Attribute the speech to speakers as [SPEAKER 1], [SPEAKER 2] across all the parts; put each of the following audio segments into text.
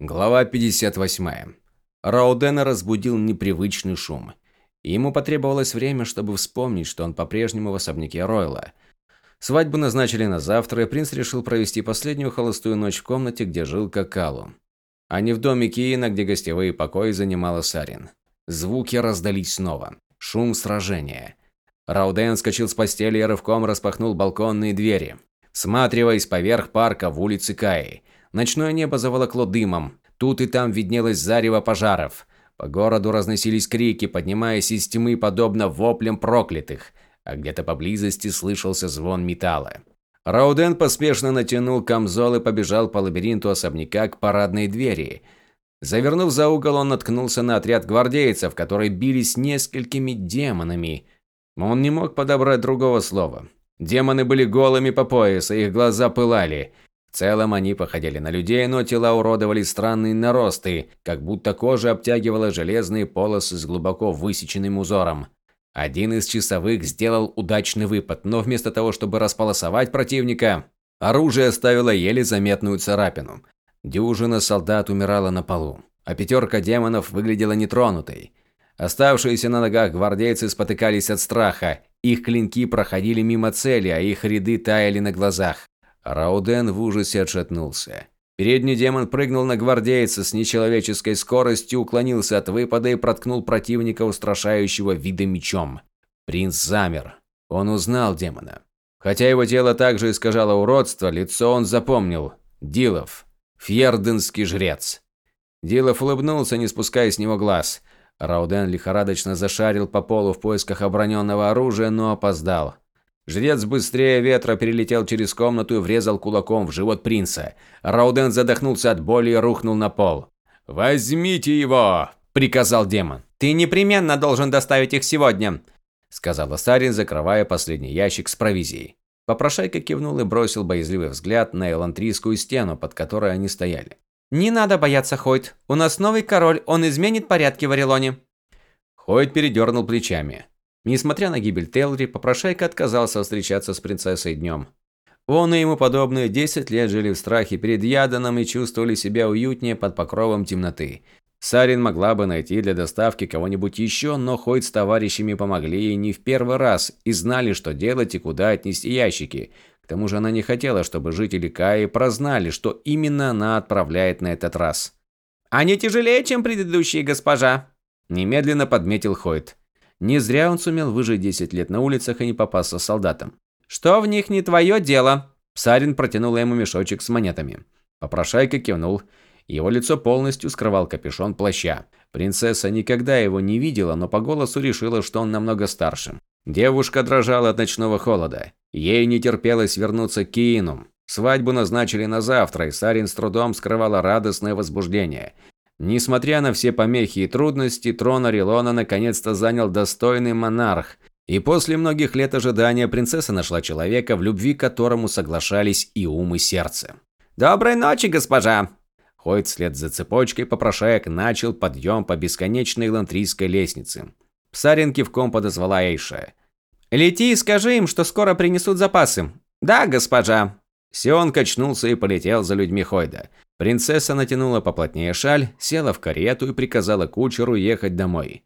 [SPEAKER 1] Глава 58. Раудена разбудил непривычный шум. Ему потребовалось время, чтобы вспомнить, что он по-прежнему в особняке Ройла. Свадьбу назначили на завтра, и принц решил провести последнюю холостую ночь в комнате, где жил Какалу. А не в доме Киина, где гостевые покои занимала Сарин. Звуки раздались снова. Шум сражения. Рауден скочил с постели и рывком распахнул балконные двери, всматриваясь поверх парка в улице Каи. Ночное небо заволокло дымом. Тут и там виднелось зарево пожаров. По городу разносились крики, поднимаясь из тьмы, подобно воплям проклятых, а где-то поблизости слышался звон металла. Рауден поспешно натянул камзол и побежал по лабиринту особняка к парадной двери. Завернув за угол, он наткнулся на отряд гвардейцев, которые бились несколькими демонами. Он не мог подобрать другого слова. Демоны были голыми по пояс, и их глаза пылали. В целом они походили на людей, но тела уродовали странные наросты, как будто кожа обтягивала железные полосы с глубоко высеченным узором. Один из часовых сделал удачный выпад, но вместо того, чтобы располосовать противника, оружие оставило еле заметную царапину. Дюжина солдат умирала на полу, а пятерка демонов выглядела нетронутой. Оставшиеся на ногах гвардейцы спотыкались от страха, их клинки проходили мимо цели, а их ряды таяли на глазах. Рауден в ужасе отшатнулся. Передний демон прыгнул на гвардейца с нечеловеческой скоростью, уклонился от выпада и проткнул противника устрашающего вида мечом. Принц замер. Он узнал демона. Хотя его тело также искажало уродство, лицо он запомнил. Дилов. Фьерденский жрец. Дилов улыбнулся, не спуская с него глаз. Рауден лихорадочно зашарил по полу в поисках оброненного оружия, но опоздал. Жрец быстрее ветра перелетел через комнату и врезал кулаком в живот принца. Рауден задохнулся от боли и рухнул на пол. «Возьмите его!» – приказал демон.
[SPEAKER 2] «Ты непременно должен доставить их сегодня», –
[SPEAKER 1] сказала Сарин, закрывая последний ящик с провизией. Попрошайка кивнул и бросил боязливый взгляд на элантрийскую стену, под которой они стояли.
[SPEAKER 2] «Не надо бояться, Хойт. У нас новый король, он изменит порядки в Орелоне».
[SPEAKER 1] Хойт передернул плечами. Несмотря на гибель Телри, попрошайка отказался встречаться с принцессой днем. Он и ему подобные 10 лет жили в страхе перед Яданом и чувствовали себя уютнее под покровом темноты. Сарин могла бы найти для доставки кого-нибудь еще, но хоть с товарищами помогли ей не в первый раз и знали, что делать и куда отнести ящики. К тому же она не хотела, чтобы жители Каи прознали, что именно она отправляет на этот раз.
[SPEAKER 2] «Они тяжелее, чем предыдущие, госпожа», – немедленно подметил Хойт.
[SPEAKER 1] Не зря он сумел выжить 10 лет на улицах и не попасться солдатам.
[SPEAKER 2] «Что в них не твое дело?»
[SPEAKER 1] Псарин протянул ему мешочек с монетами. Попрошайка кивнул. Его лицо полностью скрывал капюшон плаща. Принцесса никогда его не видела, но по голосу решила, что он намного старше. Девушка дрожала от ночного холода. Ей не терпелось вернуться к Киину. Свадьбу назначили на завтра, и Сарин с трудом скрывала радостное возбуждение. Несмотря на все помехи и трудности, трон Орелона наконец-то занял достойный монарх. И после многих лет ожидания принцесса нашла человека, в любви к которому соглашались и ум, и сердце.
[SPEAKER 2] «Доброй ночи, госпожа!»
[SPEAKER 1] Ходит вслед за цепочкой, попрошаек начал подъем по бесконечной лантрийской лестнице. Псарин кивком подозвала Эйша.
[SPEAKER 2] «Лети и скажи им, что скоро принесут запасы». «Да, госпожа».
[SPEAKER 1] Сион качнулся и полетел за людьми Хойда. Принцесса натянула поплотнее шаль, села в карету и приказала кучеру ехать домой.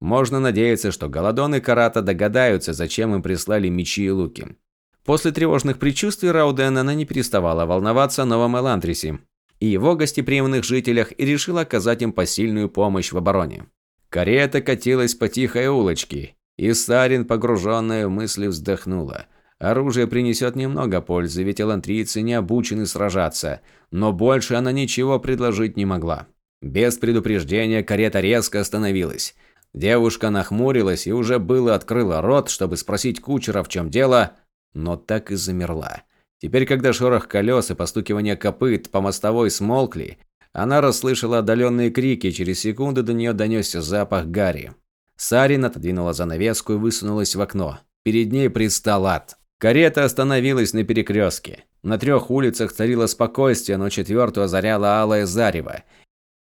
[SPEAKER 1] Можно надеяться, что Голодон и Карата догадаются, зачем им прислали мечи и луки. После тревожных предчувствий Рауден она не переставала волноваться о Новом Эландрисе и его гостеприимных жителях и решила оказать им посильную помощь в обороне. Карета катилась по тихой улочке, и Сарин, погруженная в мысли, вздохнула. Оружие принесет немного пользы, ведь элантрийцы не обучены сражаться, но больше она ничего предложить не могла. Без предупреждения карета резко остановилась. Девушка нахмурилась и уже было открыла рот, чтобы спросить кучера, в чем дело, но так и замерла. Теперь, когда шорох колес и постукивание копыт по мостовой смолкли, она расслышала отдаленные крики, через секунду до нее донесся запах гари. Сарин отодвинула занавеску и высунулась в окно. Перед ней пристал ад. Карета остановилась на перекрестке. На трех улицах царило спокойствие, но четвертую озаряло алое зарево.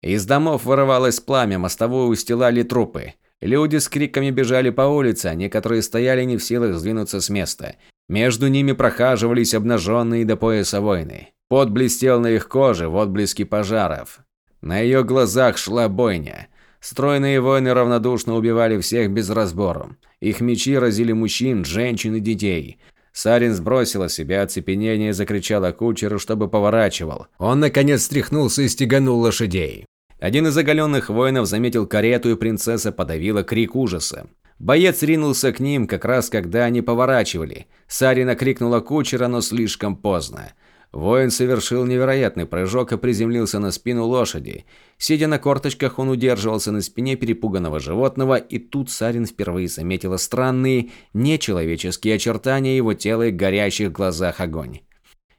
[SPEAKER 1] Из домов вырывалось пламя, мостовую устилали трупы. Люди с криками бежали по улице, а некоторые стояли не в силах сдвинуться с места. Между ними прохаживались обнаженные до пояса воины. Пот блестел на их коже в отблеске пожаров. На ее глазах шла бойня. Стройные воины равнодушно убивали всех без разбору. Их мечи разили мужчин, женщин и детей. Сарин сбросила себя оцепенение и закричала кучеру, чтобы поворачивал. Он, наконец, стряхнулся и стеганул лошадей. Один из оголенных воинов заметил карету, и принцесса подавила крик ужаса. Боец ринулся к ним, как раз когда они поворачивали. Сарина крикнула кучера, но слишком поздно. Воин совершил невероятный прыжок и приземлился на спину лошади. Сидя на корточках, он удерживался на спине перепуганного животного, и тут Сарин впервые заметила странные, нечеловеческие очертания его тела и горящих глазах огонь.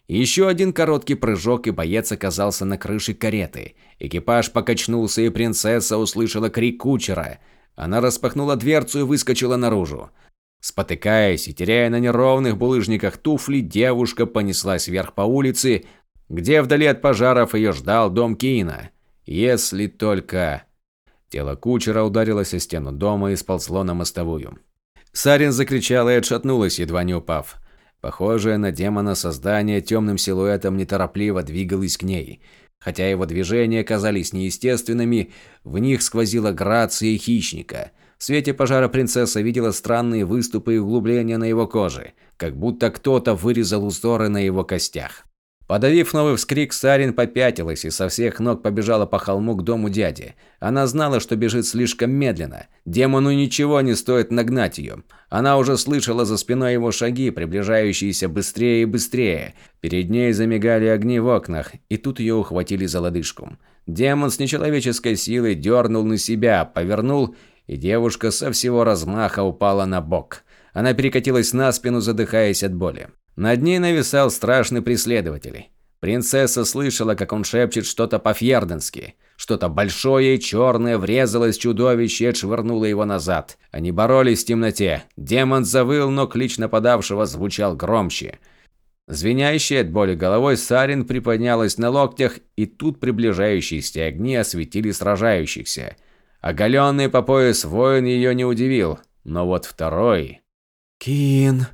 [SPEAKER 1] Еще один короткий прыжок, и боец оказался на крыше кареты. Экипаж покачнулся, и принцесса услышала крик кучера. Она распахнула дверцу и выскочила наружу. Спотыкаясь и теряя на неровных булыжниках туфли, девушка понеслась вверх по улице, где вдали от пожаров ее ждал дом Киина. Если только... Тело кучера ударилось о стену дома и сползло на мостовую. Сарин закричала и отшатнулась, едва не упав. Похожее на демона создание темным силуэтом неторопливо двигалось к ней. Хотя его движения казались неестественными, в них сквозила грация хищника – в свете пожара принцесса видела странные выступы и углубления на его коже, как будто кто-то вырезал узоры на его костях. Подавив новый вскрик, Сарин попятилась и со всех ног побежала по холму к дому дяди. Она знала, что бежит слишком медленно. Демону ничего не стоит нагнать ее. Она уже слышала за спиной его шаги, приближающиеся быстрее и быстрее. Перед ней замигали огни в окнах, и тут ее ухватили за лодыжку. Демон с нечеловеческой силой дернул на себя, повернул и девушка со всего размаха упала на бок. Она перекатилась на спину, задыхаясь от боли. Над ней нависал страшный преследователь. Принцесса слышала, как он шепчет что-то по-фьерденски. Что-то большое и черное врезалось чудовище и отшвырнуло его назад. Они боролись в темноте. Демон завыл, но клич нападавшего звучал громче. Звенящей от боли головой Сарин приподнялась на локтях, и тут приближающиеся огни осветили сражающихся – Оголенный по пояс воин ее не удивил, но вот второй...
[SPEAKER 2] «Кин!»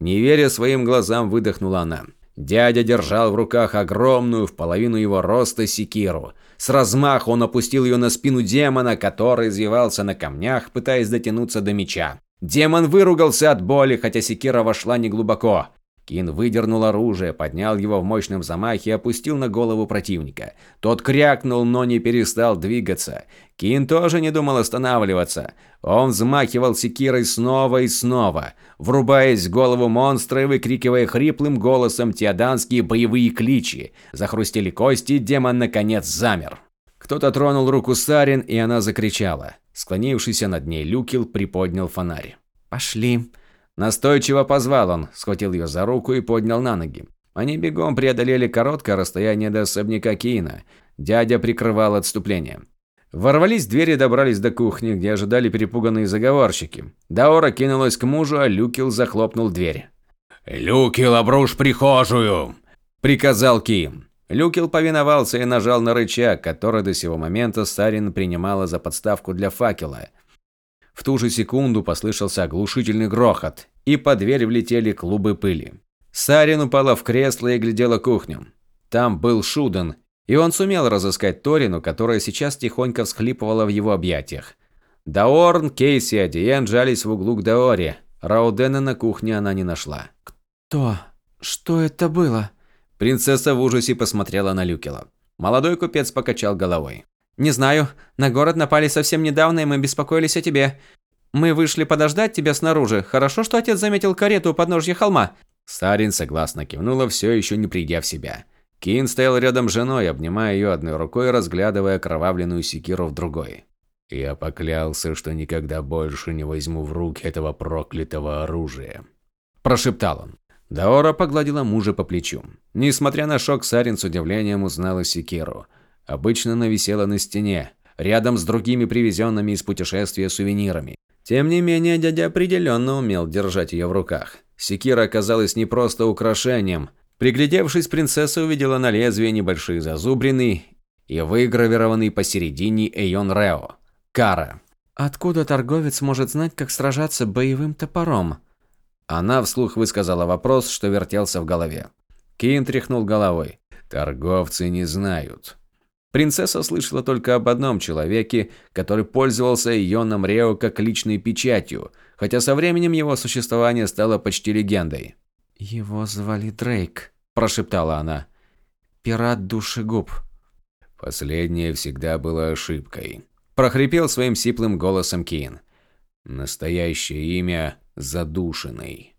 [SPEAKER 1] Не веря своим глазам, выдохнула она. Дядя держал в руках огромную, в половину его роста, секиру. С размаху он опустил ее на спину демона, который извивался на камнях, пытаясь дотянуться до меча. Демон выругался от боли, хотя секира вошла неглубоко. Кин выдернул оружие, поднял его в мощном замахе и опустил на голову противника. Тот крякнул, но не перестал двигаться. Кин тоже не думал останавливаться. Он взмахивал секирой снова и снова, врубаясь в голову монстра и выкрикивая хриплым голосом теоданские боевые кличи. Захрустели кости, демон наконец замер. Кто-то тронул руку Сарин, и она закричала. Склонившийся над ней Люкил приподнял фонарь.
[SPEAKER 2] «Пошли»,
[SPEAKER 1] Настойчиво позвал он, схватил ее за руку и поднял на ноги. Они бегом преодолели короткое расстояние до особняка Киина. Дядя прикрывал отступление. Ворвались в дверь и добрались до кухни, где ожидали перепуганные заговорщики. Даора кинулась к мужу, а Люкил захлопнул дверь.
[SPEAKER 3] «Люкил, обрушь прихожую!»
[SPEAKER 1] – приказал Киин. Люкил повиновался и нажал на рычаг, который до сего момента Сарин принимала за подставку для факела – в ту же секунду послышался оглушительный грохот, и под дверь влетели клубы пыли. Сарин упала в кресло и глядела кухню. Там был Шуден, и он сумел разыскать Торину, которая сейчас тихонько всхлипывала в его объятиях. Даорн, Кейси и Адиен жались в углу к Даоре. Раудена на кухне она не нашла.
[SPEAKER 2] «Кто? Что это было?»
[SPEAKER 1] Принцесса в ужасе посмотрела на Люкела. Молодой купец покачал головой.
[SPEAKER 2] «Не знаю. На город напали совсем недавно, и мы беспокоились о тебе. Мы вышли подождать тебя снаружи. Хорошо, что отец заметил карету у подножья холма».
[SPEAKER 1] Сарин согласно кивнула, все еще не придя в себя. Кин стоял рядом с женой, обнимая ее одной рукой, разглядывая кровавленную секиру в другой. «Я поклялся, что никогда больше не возьму в руки этого проклятого оружия», – прошептал он. Даора погладила мужа по плечу. Несмотря на шок, Сарин с удивлением узнала секиру – Обычно она висела на стене, рядом с другими привезенными из путешествия сувенирами. Тем не менее, дядя определенно умел держать ее в руках. Секира оказалась не просто украшением. Приглядевшись, принцесса увидела на лезвии небольшие зазубрины и выгравированный посередине Эйон Рео. Кара.
[SPEAKER 2] «Откуда торговец может знать, как сражаться боевым топором?»
[SPEAKER 1] Она вслух высказала вопрос, что вертелся в голове. Кин тряхнул головой. «Торговцы не знают. Принцесса слышала только об одном человеке, который пользовался Ионом Рео как личной печатью, хотя со временем его существование стало почти легендой.
[SPEAKER 2] «Его звали Дрейк», – прошептала она. «Пират душегуб».
[SPEAKER 1] Последнее всегда было ошибкой. Прохрипел своим сиплым голосом Кин. Настоящее имя – Задушенный.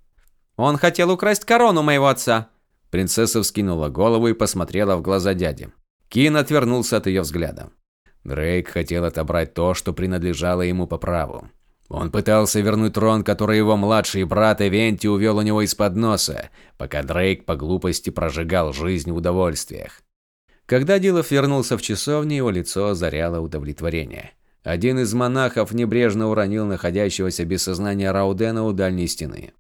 [SPEAKER 2] «Он хотел украсть корону моего отца!»
[SPEAKER 1] Принцесса вскинула голову и посмотрела в глаза дяди. Кин отвернулся от ее взгляда. Дрейк хотел отобрать то, что принадлежало ему по праву. Он пытался вернуть трон, который его младший брат Эвенти увел у него из-под носа, пока Дрейк по глупости прожигал жизнь в удовольствиях. Когда Дилов вернулся в часовню, его лицо озаряло удовлетворение. Один из монахов небрежно уронил находящегося без сознания Раудена у дальней стены.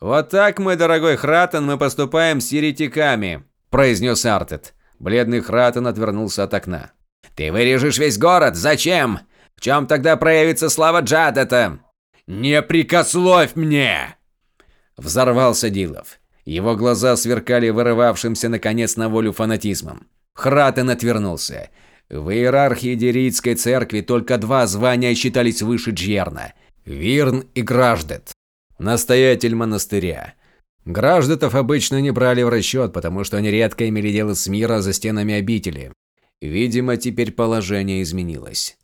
[SPEAKER 1] «Вот так, мой дорогой Хратен, мы поступаем с еретиками», – произнес Артет. Бледный Хратен отвернулся от окна. «Ты вырежешь весь город? Зачем? В чем тогда проявится слава Джадета?» «Не прикословь мне!» Взорвался Дилов. Его глаза сверкали вырывавшимся наконец на волю фанатизмом. Хратен отвернулся. В иерархии Деритской церкви только два звания считались выше Джерна – Вирн и Граждет. Настоятель монастыря. Граждетов обычно не брали в расчет, потому что они редко имели дело с мира за стенами обители. Видимо, теперь положение изменилось.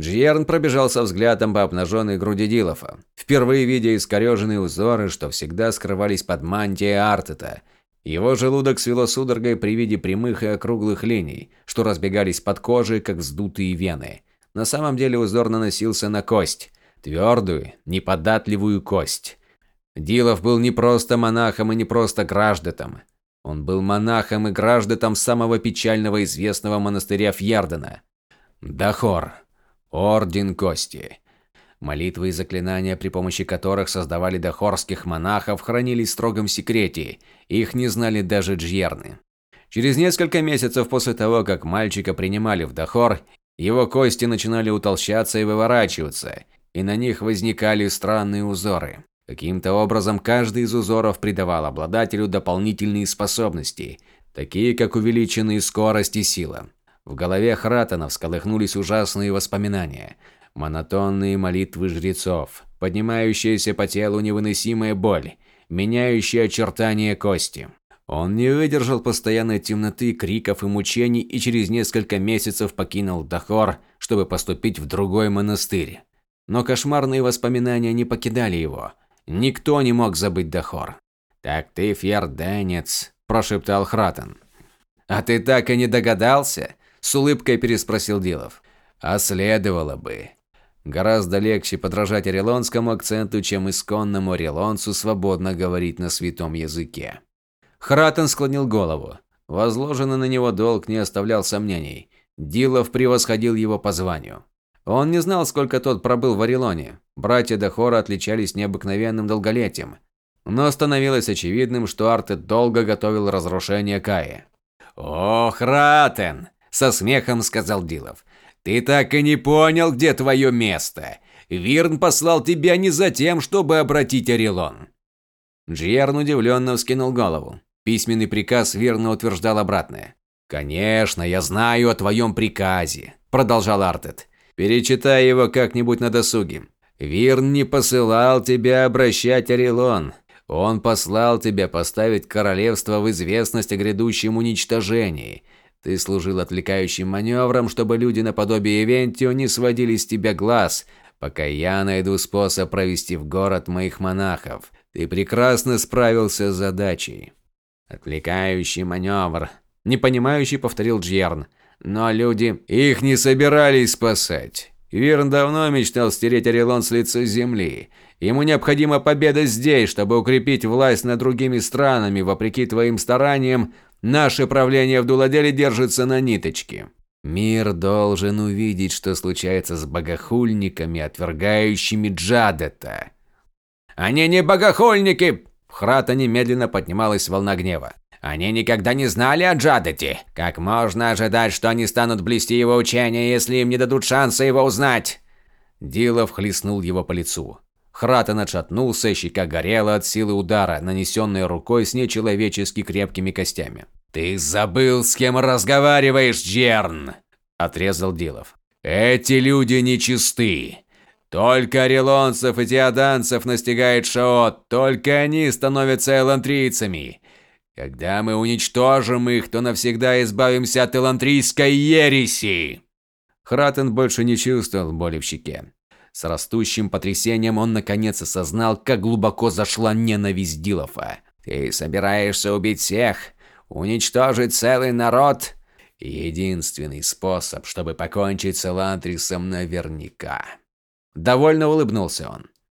[SPEAKER 1] Джерн пробежался взглядом по обнаженной груди Дилофа, впервые видя искореженные узоры, что всегда скрывались под мантией Артета. Его желудок свело судорогой при виде прямых и округлых линий, что разбегались под кожей, как вздутые вены. На самом деле узор наносился на кость, твердую, неподатливую кость. Дилов был не просто монахом и не просто граждетом. Он был монахом и граждетом самого печального известного монастыря Фьярдена. Дахор. Орден Кости. Молитвы и заклинания, при помощи которых создавали дахорских монахов, хранились в строгом секрете, их не знали даже джьерны. Через несколько месяцев после того, как мальчика принимали в Дахор, его кости начинали утолщаться и выворачиваться, и на них возникали странные узоры. Каким-то образом каждый из узоров придавал обладателю дополнительные способности, такие как увеличенные скорость и сила. В голове Хратана всколыхнулись ужасные воспоминания. Монотонные молитвы жрецов, поднимающаяся по телу невыносимая боль, меняющие очертания кости. Он не выдержал постоянной темноты, криков и мучений и через несколько месяцев покинул Дахор, чтобы поступить в другой монастырь. Но кошмарные воспоминания не покидали его. Никто не мог забыть Дахор. «Так ты фьерденец», – прошептал Хратен. «А ты так и не догадался?» – с улыбкой переспросил Дилов. «А следовало бы. Гораздо легче подражать орелонскому акценту, чем исконному орелонцу свободно говорить на святом языке». Хратен склонил голову. Возложенный на него долг не оставлял сомнений. Дилов превосходил его по званию. Он не знал, сколько тот пробыл в Орелоне. Братья Дахора отличались необыкновенным долголетием. Но становилось очевидным, что Артет долго готовил разрушение Каи. «Ох, Ратен!» – со смехом сказал Дилов. «Ты так и не понял, где твое место. Вирн послал тебя не за тем, чтобы обратить Орелон». Джиерн удивленно вскинул голову. Письменный приказ верно утверждал обратное. «Конечно, я знаю о твоем приказе», – продолжал Артет. Перечитай его как-нибудь на досуге. Вирн не посылал тебя обращать Орелон. Он послал тебя поставить королевство в известность о грядущем уничтожении. Ты служил отвлекающим маневром, чтобы люди наподобие Вентио не сводили с тебя глаз, пока я найду способ провести в город моих монахов. Ты прекрасно справился с задачей. Отвлекающий маневр. Непонимающий повторил Джерн. Но люди их не собирались спасать. Вирн давно мечтал стереть Орелон с лица земли. Ему необходима победа здесь, чтобы укрепить власть над другими странами. Вопреки твоим стараниям, наше правление в Дуладеле держится на ниточке. Мир должен увидеть, что случается с богохульниками, отвергающими Джадета. «Они не богохульники!» В Храта немедленно поднималась волна гнева. Они никогда не знали о Джадете. Как можно ожидать, что они станут блести его учения, если им не дадут шанса его узнать? Дилов хлестнул его по лицу. Хратен отшатнулся, щека горела от силы удара, нанесенной рукой с нечеловечески крепкими костями. «Ты забыл, с кем разговариваешь, Джерн!» Отрезал Дилов.
[SPEAKER 3] Эти люди нечисты. Только орелонцев и теоданцев настигает Шаот, только они становятся элантрийцами. Когда мы уничтожим их, то навсегда избавимся от элантрийской ереси.
[SPEAKER 1] Хратен больше не чувствовал боли в щеке. С растущим потрясением он наконец осознал, как глубоко зашла ненависть Дилофа. «Ты собираешься убить всех? Уничтожить целый народ?» Единственный способ, чтобы покончить с Элантрисом наверняка. Довольно улыбнулся он.